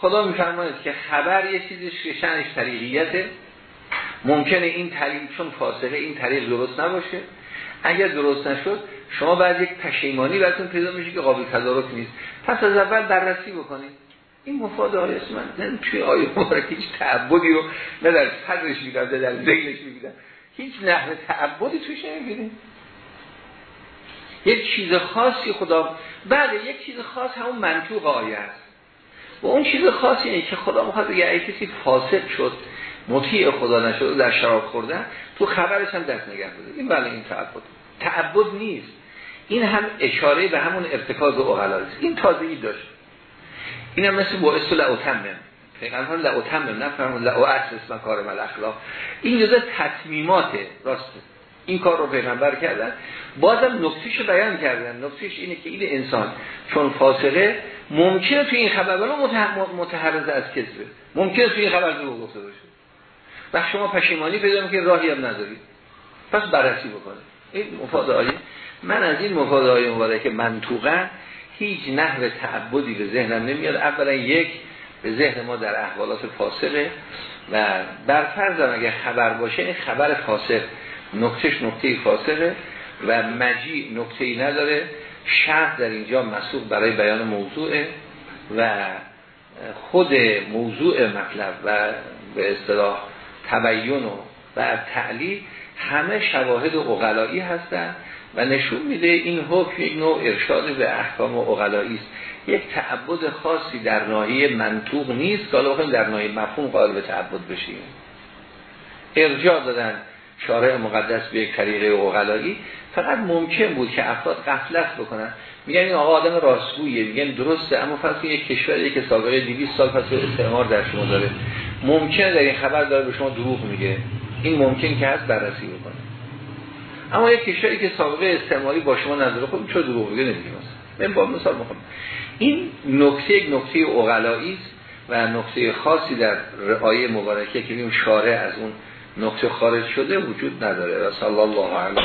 خدا میفرماید که خبر یه چیزی شنش طریقیته. ممکنه این طریق چون فاصله این طریق درست نباشه. اگر درست نشد شما بعد یک پشیمانی براتون پیدا میشه که قابل تدارک نیست. پس از اول بررسی بکنید. این مفاد آیه من نه توی آیه مبارک هیچ تعبدی رو نه در صدرش میگم در ذهنش میگم هیچ نحوه تعبدی توش نمی‌بینید یک چیز خاصی خدا بله یک چیز خاص همون منطوق آیه است. و اون چیز خاصی اینه که خدا می‌خواد بگه کسی فاسد شد مطیع خدا نشده در شراب خوردن تو خبرش هم دست نگه بوده این بله این تعبد. تعبد نیست. این هم اشاره به همون ارتکاز و است. این تازگی داشت. این هم مثل باعث لعوتمم پیغمبر لعوتمم نفرمون لعوعص اسم کار مل اخلاق. این جزء تصمیماته راسته این کار رو پیغمبر کردن. بازم نکتیش بیان کردن. نکتیش اینه که این انسان چون فاصله ممکنه توی این خبر متحرز از کذبه. ممکنه توی این خبر دروغ گفته باشه. و شما پشیمانی پیدا که راهی هم ندارید پس بررسی بکنه. این مفاد آیه. من از این مفاد آیه مبارک منطوقا هیچ نحو تعبدی به ذهنم نمیاد. اولا یک به ذهن ما در احوالات فاصله و برفرضم اگر خبر باشه این خبر فاصل نکتهش نکته فاصله و مجی نکته ای نداره. شرط در اینجا مسئول برای بیان موضوعه و خود موضوع مطلب و به اصطلاح تبیین و و تعلیل همه شواهد اقلایی هستند و نشون میده این حکم یک نوع ارشاد به احکام اقلایی است. یک تعبد خاصی در ناحیه منطوق نیست که حالا در ناحیه مفهوم قائل به تعبد بشیم. ارجاع دادن شارع مقدس به یک طریقه اقلایی فقط ممکن بود که افراد غفلت بکنن. میگن این آقا آدم راستگویه میگن درسته اما فرض یک کشوری که سابقه 200 سال پس استعمار در شما داره. ممکنه در این خبر داره به شما دروغ میگه. این ممکن که هست بررسی بکنه. اما یک کشوری که سابقه استعماری با شما نداره خب چه دروغ میگه؟ نمیگه من با مثال می‌خوام. این نکته یک نکته اغلایی است و نکته خاصی در آیه مبارکه که این شارع از اون نقطه خارج شده وجود نداره. صلی الله علیه